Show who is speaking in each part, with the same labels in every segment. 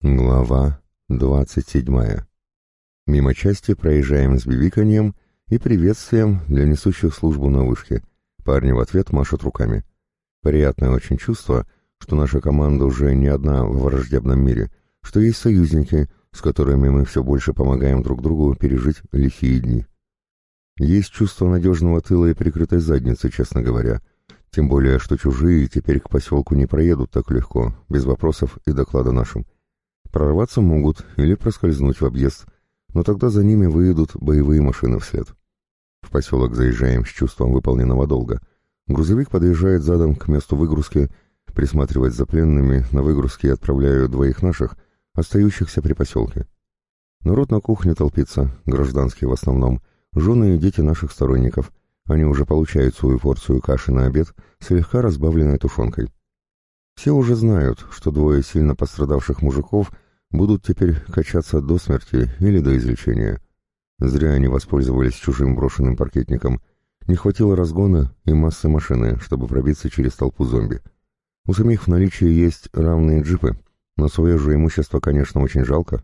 Speaker 1: Глава двадцать седьмая. Мимо части проезжаем с бибиканьем и приветствием для несущих службу на вышке. Парни в ответ машут руками. Приятное очень чувство, что наша команда уже не одна в враждебном мире, что есть союзники, с которыми мы все больше помогаем друг другу пережить лихие дни. Есть чувство надежного тыла и прикрытой задницы, честно говоря. Тем более, что чужие теперь к поселку не проедут так легко, без вопросов и доклада нашим. Прорваться могут или проскользнуть в объезд, но тогда за ними выедут боевые машины вслед. В поселок заезжаем с чувством выполненного долга. Грузовик подъезжает задом к месту выгрузки, присматривать за пленными, на выгрузке отправляю двоих наших, остающихся при поселке. Народ на кухне толпится, гражданские в основном, жены и дети наших сторонников. Они уже получают свою порцию каши на обед, слегка разбавленной тушенкой. Все уже знают, что двое сильно пострадавших мужиков будут теперь качаться до смерти или до излечения. Зря они воспользовались чужим брошенным паркетником. Не хватило разгона и массы машины, чтобы пробиться через толпу зомби. У самих в наличии есть равные джипы, но свое же имущество, конечно, очень жалко.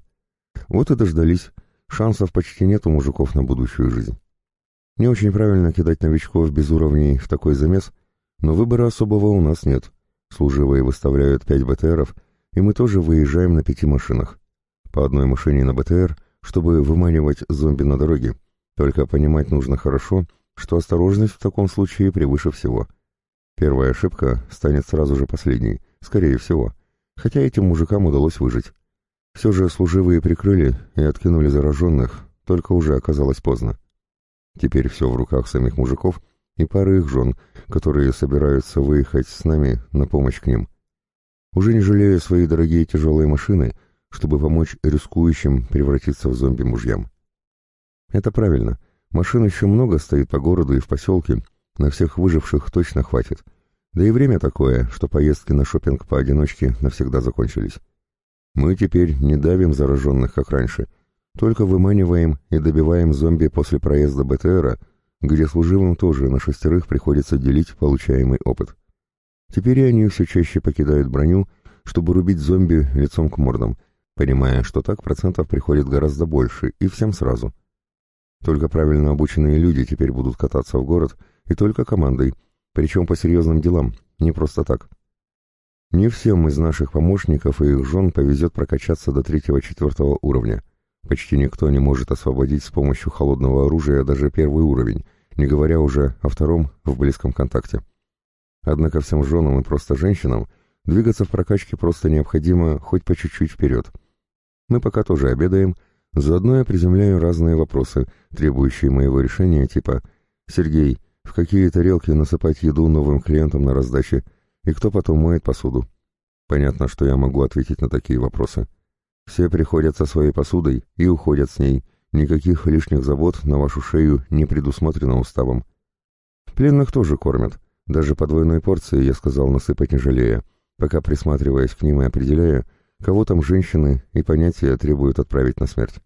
Speaker 1: Вот и дождались. Шансов почти нет у мужиков на будущую жизнь. Не очень правильно кидать новичков без уровней в такой замес, но выбора особого у нас нет. Служивые выставляют пять БТРов, и мы тоже выезжаем на пяти машинах. По одной машине на БТР, чтобы выманивать зомби на дороге. Только понимать нужно хорошо, что осторожность в таком случае превыше всего. Первая ошибка станет сразу же последней, скорее всего. Хотя этим мужикам удалось выжить. Все же служивые прикрыли и откинули зараженных, только уже оказалось поздно. Теперь все в руках самих мужиков — и пары их жен, которые собираются выехать с нами на помощь к ним. Уже не жалея свои дорогие тяжелые машины, чтобы помочь рискующим превратиться в зомби-мужьям. Это правильно. Машин еще много стоит по городу и в поселке, на всех выживших точно хватит. Да и время такое, что поездки на шопинг поодиночке навсегда закончились. Мы теперь не давим зараженных, как раньше, только выманиваем и добиваем зомби после проезда БТРа, где служивым тоже на шестерых приходится делить получаемый опыт. Теперь они все чаще покидают броню, чтобы рубить зомби лицом к мордам, понимая, что так процентов приходит гораздо больше, и всем сразу. Только правильно обученные люди теперь будут кататься в город, и только командой, причем по серьезным делам, не просто так. Не всем из наших помощников и их жен повезет прокачаться до третьего-четвертого уровня. Почти никто не может освободить с помощью холодного оружия даже первый уровень, не говоря уже о втором в близком контакте. Однако всем женам и просто женщинам двигаться в прокачке просто необходимо хоть по чуть-чуть вперед. Мы пока тоже обедаем, заодно я приземляю разные вопросы, требующие моего решения, типа «Сергей, в какие тарелки насыпать еду новым клиентам на раздаче, и кто потом моет посуду?» Понятно, что я могу ответить на такие вопросы. Все приходят со своей посудой и уходят с ней, Никаких лишних забот на вашу шею не предусмотрено уставом. Пленных тоже кормят. Даже по двойной порции я сказал насыпать не жалея, пока присматриваясь к ним и определяя, кого там женщины и понятия требуют отправить на смерть.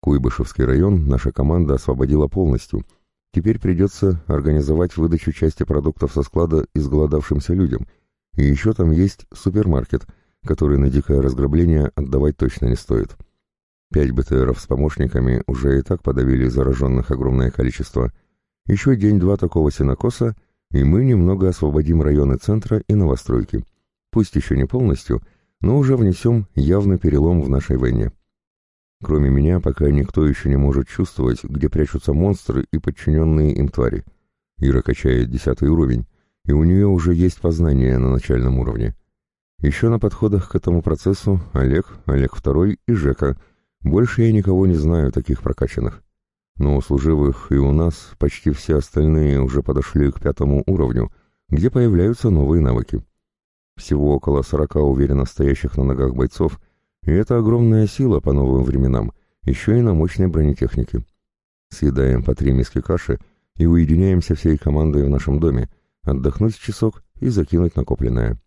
Speaker 1: Куйбышевский район наша команда освободила полностью. Теперь придется организовать выдачу части продуктов со склада изголодавшимся людям. И еще там есть супермаркет, который на дикое разграбление отдавать точно не стоит. Пять БТРов с помощниками уже и так подавили зараженных огромное количество. Еще день-два такого сенокоса, и мы немного освободим районы центра и новостройки. Пусть еще не полностью, но уже внесем явный перелом в нашей войне. Кроме меня, пока никто еще не может чувствовать, где прячутся монстры и подчиненные им твари. Ира качает десятый уровень, и у нее уже есть познание на начальном уровне. Еще на подходах к этому процессу Олег, Олег Второй и Жека — больше я никого не знаю таких прокачанных. Но у служивых и у нас почти все остальные уже подошли к пятому уровню, где появляются новые навыки. Всего около сорока уверенно стоящих на ногах бойцов, и это огромная сила по новым временам, еще и на мощной бронетехнике. Съедаем по три миски каши и уединяемся всей командой в нашем доме, отдохнуть часок и закинуть накопленное.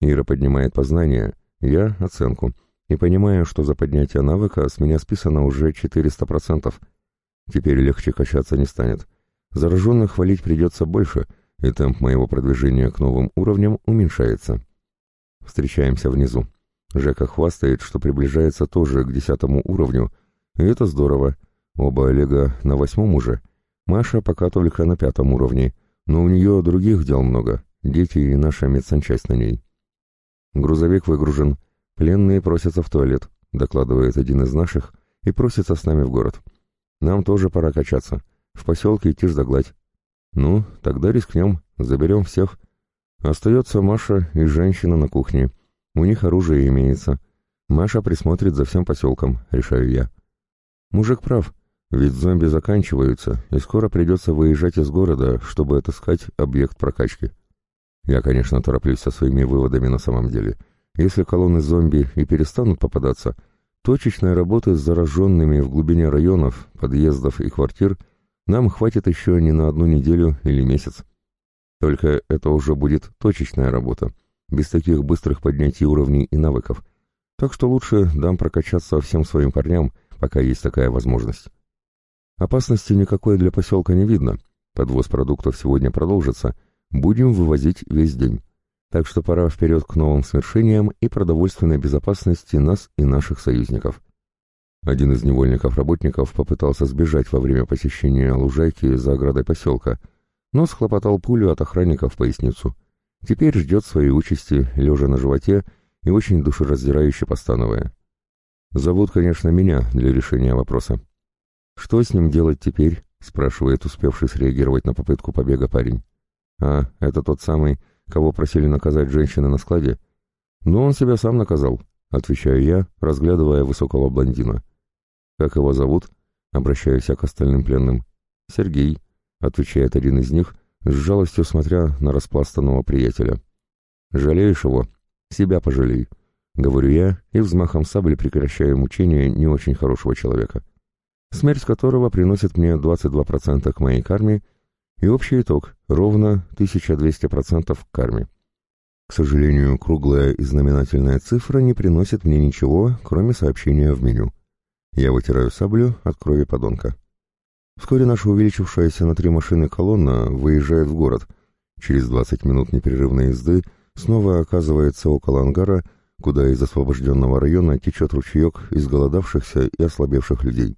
Speaker 1: Ира поднимает познание, я — оценку — и понимаю, что за поднятие навыка с меня списано уже 400%. Теперь легче качаться не станет. Зараженных хвалить придется больше, и темп моего продвижения к новым уровням уменьшается. Встречаемся внизу. Жека хвастает, что приближается тоже к десятому уровню, и это здорово. Оба Олега на восьмом уже. Маша пока только на пятом уровне, но у нее других дел много, дети и наша медсанчасть на ней. Грузовик выгружен, пленные просятся в туалет, докладывает один из наших, и просится с нами в город. Нам тоже пора качаться. В поселке идти да гладь. Ну, тогда рискнем, заберем всех. Остается Маша и женщина на кухне. У них оружие имеется. Маша присмотрит за всем поселком, решаю я. Мужик прав, ведь зомби заканчиваются, и скоро придется выезжать из города, чтобы отыскать объект прокачки. Я, конечно, тороплюсь со своими выводами на самом деле. Если колонны зомби и перестанут попадаться, точечной работы с зараженными в глубине районов, подъездов и квартир нам хватит еще не на одну неделю или месяц. Только это уже будет точечная работа, без таких быстрых поднятий уровней и навыков. Так что лучше дам прокачаться всем своим парням, пока есть такая возможность. Опасности никакой для поселка не видно. Подвоз продуктов сегодня продолжится. Будем вывозить весь день. Так что пора вперед к новым свершениям и продовольственной безопасности нас и наших союзников. Один из невольников-работников попытался сбежать во время посещения лужайки за оградой поселка, но схлопотал пулю от охранника в поясницу. Теперь ждет своей участи, лежа на животе и очень душераздирающе постановая. Зовут, конечно, меня для решения вопроса. «Что с ним делать теперь?» — спрашивает успевший среагировать на попытку побега парень. «А, это тот самый, кого просили наказать женщины на складе?» «Ну, он себя сам наказал», — отвечаю я, разглядывая высокого блондина. «Как его зовут?» — обращаюсь я к остальным пленным. «Сергей», — отвечает один из них, с жалостью смотря на распластанного приятеля. «Жалеешь его? Себя пожалей», — говорю я и взмахом сабли прекращаю мучение не очень хорошего человека смерть которого приносит мне 22% к моей карме, и общий итог — ровно 1200% к карме. К сожалению, круглая и знаменательная цифра не приносит мне ничего, кроме сообщения в меню. Я вытираю саблю от крови подонка. Вскоре наша увеличившаяся на три машины колонна выезжает в город. Через 20 минут непрерывной езды снова оказывается около ангара, куда из освобожденного района течет ручеек изголодавшихся и ослабевших людей.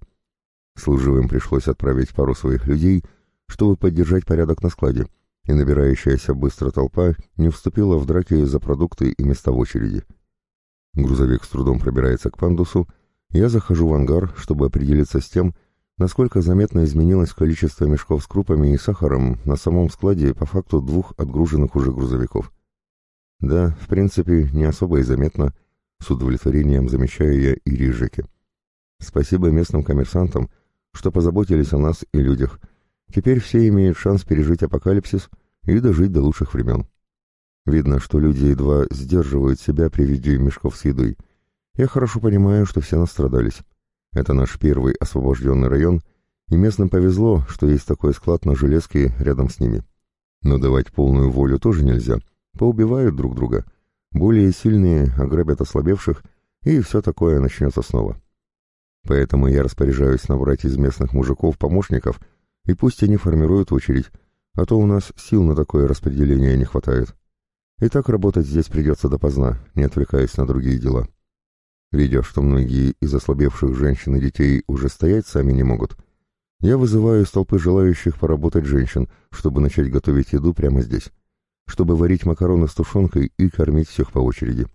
Speaker 1: Служивым пришлось отправить пару своих людей, чтобы поддержать порядок на складе, и набирающаяся быстро толпа не вступила в драки за продукты и места в очереди. Грузовик с трудом пробирается к пандусу, я захожу в ангар, чтобы определиться с тем, насколько заметно изменилось количество мешков с крупами и сахаром на самом складе по факту двух отгруженных уже грузовиков. Да, в принципе, не особо и заметно, с удовлетворением замечаю я и Рижике. Спасибо местным коммерсантам, что позаботились о нас и людях. Теперь все имеют шанс пережить апокалипсис и дожить до лучших времен. Видно, что люди едва сдерживают себя при виде мешков с едой. Я хорошо понимаю, что все настрадались. Это наш первый освобожденный район, и местным повезло, что есть такой склад на железке рядом с ними. Но давать полную волю тоже нельзя. Поубивают друг друга. Более сильные ограбят ослабевших, и все такое начнется снова. Поэтому я распоряжаюсь набрать из местных мужиков помощников, и пусть они формируют очередь, а то у нас сил на такое распределение не хватает. И так работать здесь придется допоздна, не отвлекаясь на другие дела. Видя, что многие из ослабевших женщин и детей уже стоять сами не могут, я вызываю из толпы желающих поработать женщин, чтобы начать готовить еду прямо здесь, чтобы варить макароны с тушенкой и кормить всех по очереди.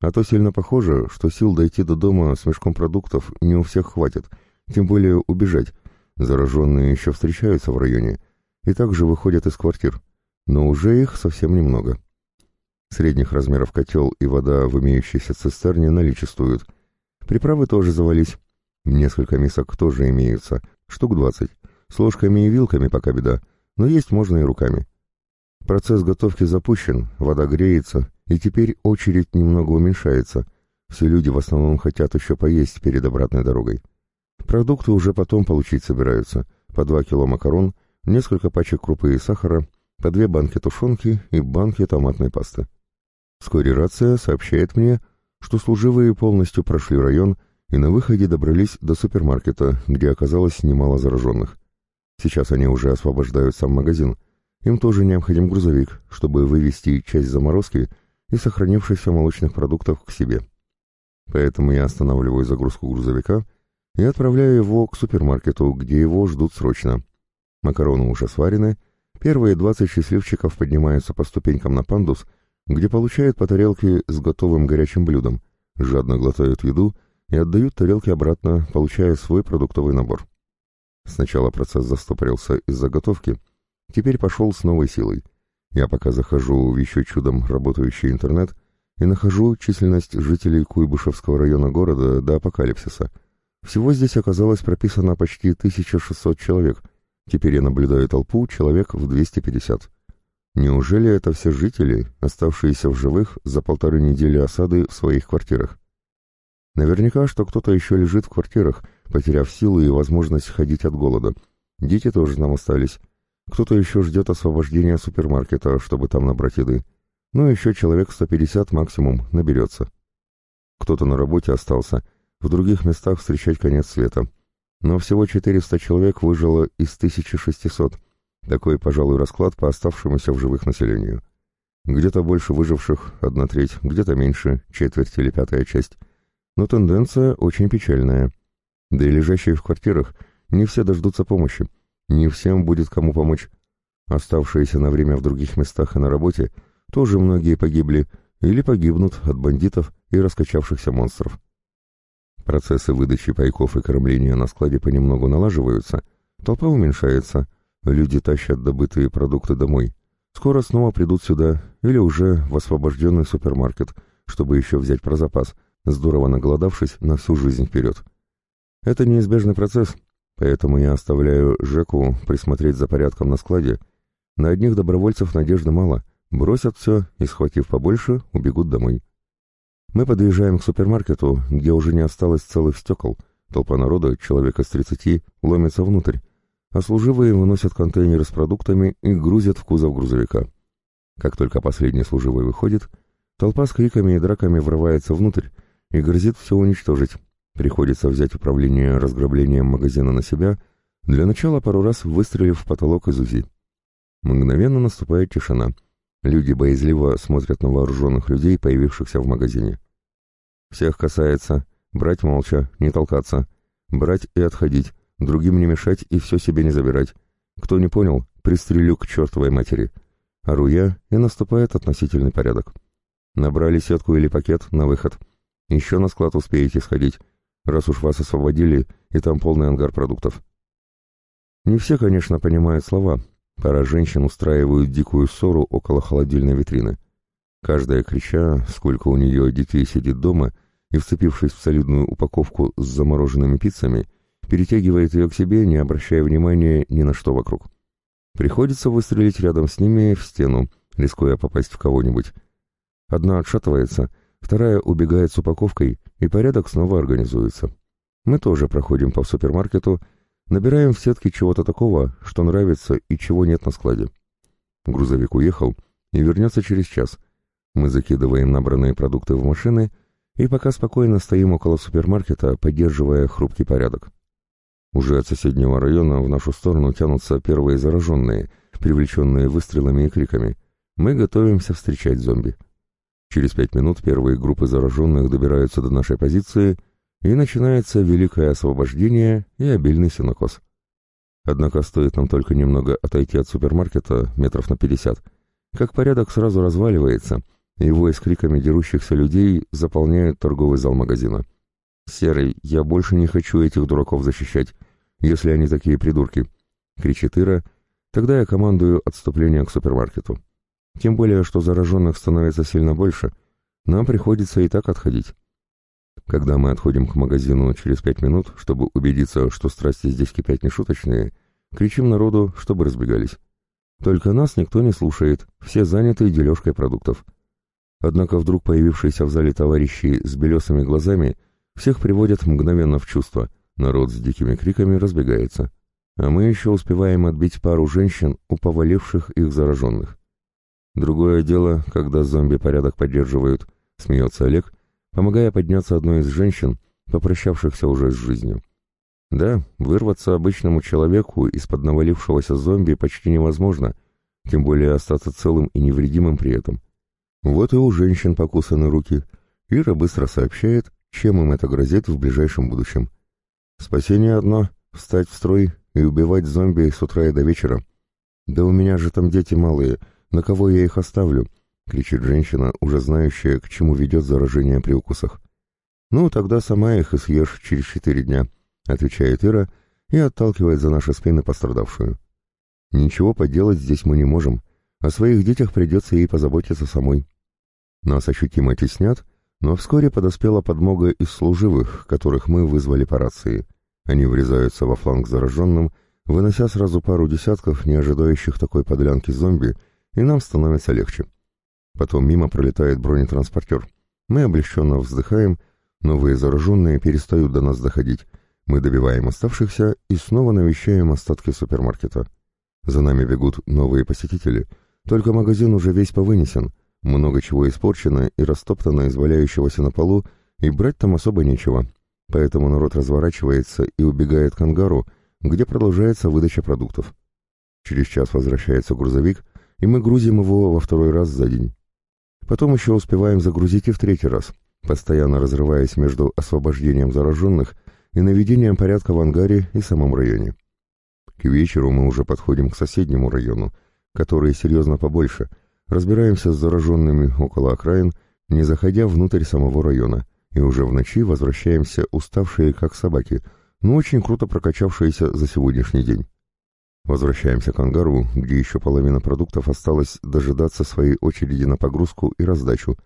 Speaker 1: А то сильно похоже, что сил дойти до дома с мешком продуктов не у всех хватит, тем более убежать. Зараженные еще встречаются в районе и также выходят из квартир, но уже их совсем немного. Средних размеров котел и вода в имеющейся цистерне наличествуют. Приправы тоже завались. Несколько мисок тоже имеются, штук двадцать. С ложками и вилками пока беда, но есть можно и руками. Процесс готовки запущен, вода греется, и теперь очередь немного уменьшается. Все люди в основном хотят еще поесть перед обратной дорогой. Продукты уже потом получить собираются. По два кило макарон, несколько пачек крупы и сахара, по две банки тушенки и банки томатной пасты. Вскоре рация сообщает мне, что служивые полностью прошли район и на выходе добрались до супермаркета, где оказалось немало зараженных. Сейчас они уже освобождают сам магазин. Им тоже необходим грузовик, чтобы вывести часть заморозки и сохранившихся молочных продуктов к себе. Поэтому я останавливаю загрузку грузовика и отправляю его к супермаркету, где его ждут срочно. Макароны уже сварены, первые 20 счастливчиков поднимаются по ступенькам на пандус, где получают по тарелке с готовым горячим блюдом, жадно глотают еду и отдают тарелки обратно, получая свой продуктовый набор. Сначала процесс застопорился из-за готовки, теперь пошел с новой силой. Я пока захожу в еще чудом работающий интернет и нахожу численность жителей Куйбышевского района города до апокалипсиса. Всего здесь оказалось прописано почти 1600 человек. Теперь я наблюдаю толпу человек в 250. Неужели это все жители, оставшиеся в живых за полторы недели осады в своих квартирах? Наверняка, что кто-то еще лежит в квартирах, потеряв силы и возможность ходить от голода. Дети тоже нам остались. Кто-то еще ждет освобождения супермаркета, чтобы там набрать еды. Ну, еще человек 150 максимум наберется. Кто-то на работе остался, в других местах встречать конец света. Но всего 400 человек выжило из 1600. Такой, пожалуй, расклад по оставшемуся в живых населению. Где-то больше выживших, одна треть, где-то меньше, четверть или пятая часть. Но тенденция очень печальная. Да и лежащие в квартирах не все дождутся помощи, не всем будет кому помочь. Оставшиеся на время в других местах и на работе тоже многие погибли или погибнут от бандитов и раскачавшихся монстров. Процессы выдачи пайков и кормления на складе понемногу налаживаются, толпа уменьшается, люди тащат добытые продукты домой. Скоро снова придут сюда или уже в освобожденный супермаркет, чтобы еще взять про запас, здорово наголодавшись на всю жизнь вперед. Это неизбежный процесс, поэтому я оставляю Жеку присмотреть за порядком на складе. На одних добровольцев надежды мало, бросят все и, схватив побольше, убегут домой. Мы подъезжаем к супермаркету, где уже не осталось целых стекол. Толпа народа, человека с тридцати, ломится внутрь, а служивые выносят контейнеры с продуктами и грузят в кузов грузовика. Как только последний служивый выходит, толпа с криками и драками врывается внутрь и грозит все уничтожить, Приходится взять управление разграблением магазина на себя, для начала пару раз выстрелив в потолок из УЗИ. Мгновенно наступает тишина. Люди боязливо смотрят на вооруженных людей, появившихся в магазине. Всех касается брать молча, не толкаться, брать и отходить, другим не мешать и все себе не забирать. Кто не понял, пристрелю к чертовой матери. Ору я, и наступает относительный порядок. Набрали сетку или пакет на выход. Еще на склад успеете сходить раз уж вас освободили, и там полный ангар продуктов. Не все, конечно, понимают слова. Пара женщин устраивают дикую ссору около холодильной витрины. Каждая крича, сколько у нее детей сидит дома, и, вцепившись в солидную упаковку с замороженными пиццами, перетягивает ее к себе, не обращая внимания ни на что вокруг. Приходится выстрелить рядом с ними в стену, рискуя попасть в кого-нибудь. Одна отшатывается, вторая убегает с упаковкой, и порядок снова организуется. Мы тоже проходим по супермаркету, набираем в сетки чего-то такого, что нравится и чего нет на складе. Грузовик уехал и вернется через час. Мы закидываем набранные продукты в машины и пока спокойно стоим около супермаркета, поддерживая хрупкий порядок. Уже от соседнего района в нашу сторону тянутся первые зараженные, привлеченные выстрелами и криками. Мы готовимся встречать зомби. Через пять минут первые группы зараженных добираются до нашей позиции, и начинается великое освобождение и обильный синокос. Однако стоит нам только немного отойти от супермаркета, метров на пятьдесят, как порядок сразу разваливается, и вой с криками дерущихся людей заполняет торговый зал магазина. «Серый, я больше не хочу этих дураков защищать, если они такие придурки!» — кричит Ира. Тогда я командую отступление к супермаркету. Тем более, что зараженных становится сильно больше, нам приходится и так отходить. Когда мы отходим к магазину через пять минут, чтобы убедиться, что страсти здесь кипят нешуточные, кричим народу, чтобы разбегались. Только нас никто не слушает, все заняты дележкой продуктов. Однако вдруг появившиеся в зале товарищи с белесыми глазами всех приводят мгновенно в чувство, народ с дикими криками разбегается. А мы еще успеваем отбить пару женщин у поваливших их зараженных. Другое дело, когда зомби порядок поддерживают, смеется Олег, помогая подняться одной из женщин, попрощавшихся уже с жизнью. Да, вырваться обычному человеку из-под навалившегося зомби почти невозможно, тем более остаться целым и невредимым при этом. Вот и у женщин покусаны руки. Ира быстро сообщает, чем им это грозит в ближайшем будущем. Спасение одно — встать в строй и убивать зомби с утра и до вечера. «Да у меня же там дети малые, на кого я их оставлю?» — кричит женщина, уже знающая, к чему ведет заражение при укусах. «Ну, тогда сама их и съешь через четыре дня», — отвечает Ира и отталкивает за наши спины пострадавшую. «Ничего поделать здесь мы не можем. О своих детях придется ей позаботиться самой». Нас ощутимо теснят, но вскоре подоспела подмога из служивых, которых мы вызвали по рации. Они врезаются во фланг зараженным, вынося сразу пару десятков не ожидающих такой подлянки зомби, и нам становится легче. Потом мимо пролетает бронетранспортер. Мы облегченно вздыхаем Новые зараженные перестают до нас доходить. Мы добиваем оставшихся и снова навещаем остатки супермаркета. За нами бегут новые посетители. Только магазин уже весь повынесен. Много чего испорчено и растоптано из валяющегося на полу, и брать там особо нечего. Поэтому народ разворачивается и убегает к ангару, где продолжается выдача продуктов. Через час возвращается грузовик, и мы грузим его во второй раз за день. Потом еще успеваем загрузить и в третий раз — постоянно разрываясь между освобождением зараженных и наведением порядка в ангаре и самом районе. К вечеру мы уже подходим к соседнему району, который серьезно побольше, разбираемся с зараженными около окраин, не заходя внутрь самого района, и уже в ночи возвращаемся уставшие как собаки, но очень круто прокачавшиеся за сегодняшний день. Возвращаемся к ангару, где еще половина продуктов осталось дожидаться своей очереди на погрузку и раздачу,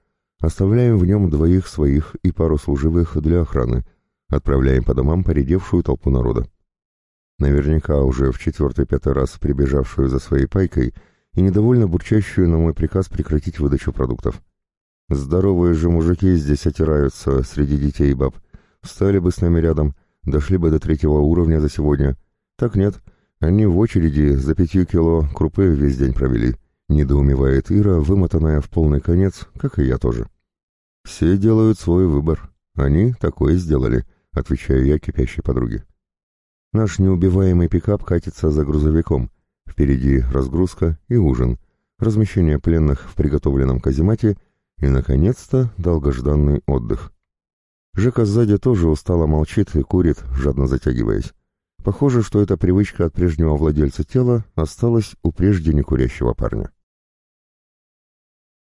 Speaker 1: Оставляем в нем двоих своих и пару служивых для охраны. Отправляем по домам поредевшую толпу народа. Наверняка уже в четвертый-пятый раз прибежавшую за своей пайкой и недовольно бурчащую на мой приказ прекратить выдачу продуктов. Здоровые же мужики здесь отираются среди детей и баб. Встали бы с нами рядом, дошли бы до третьего уровня за сегодня. Так нет, они в очереди за пятью кило крупы весь день провели. Недоумевает Ира, вымотанная в полный конец, как и я тоже. «Все делают свой выбор. Они такое сделали», — отвечаю я кипящей подруге. Наш неубиваемый пикап катится за грузовиком. Впереди разгрузка и ужин, размещение пленных в приготовленном каземате и, наконец-то, долгожданный отдых. Жека сзади тоже устало молчит и курит, жадно затягиваясь. Похоже, что эта привычка от прежнего владельца тела осталась у прежде некурящего парня.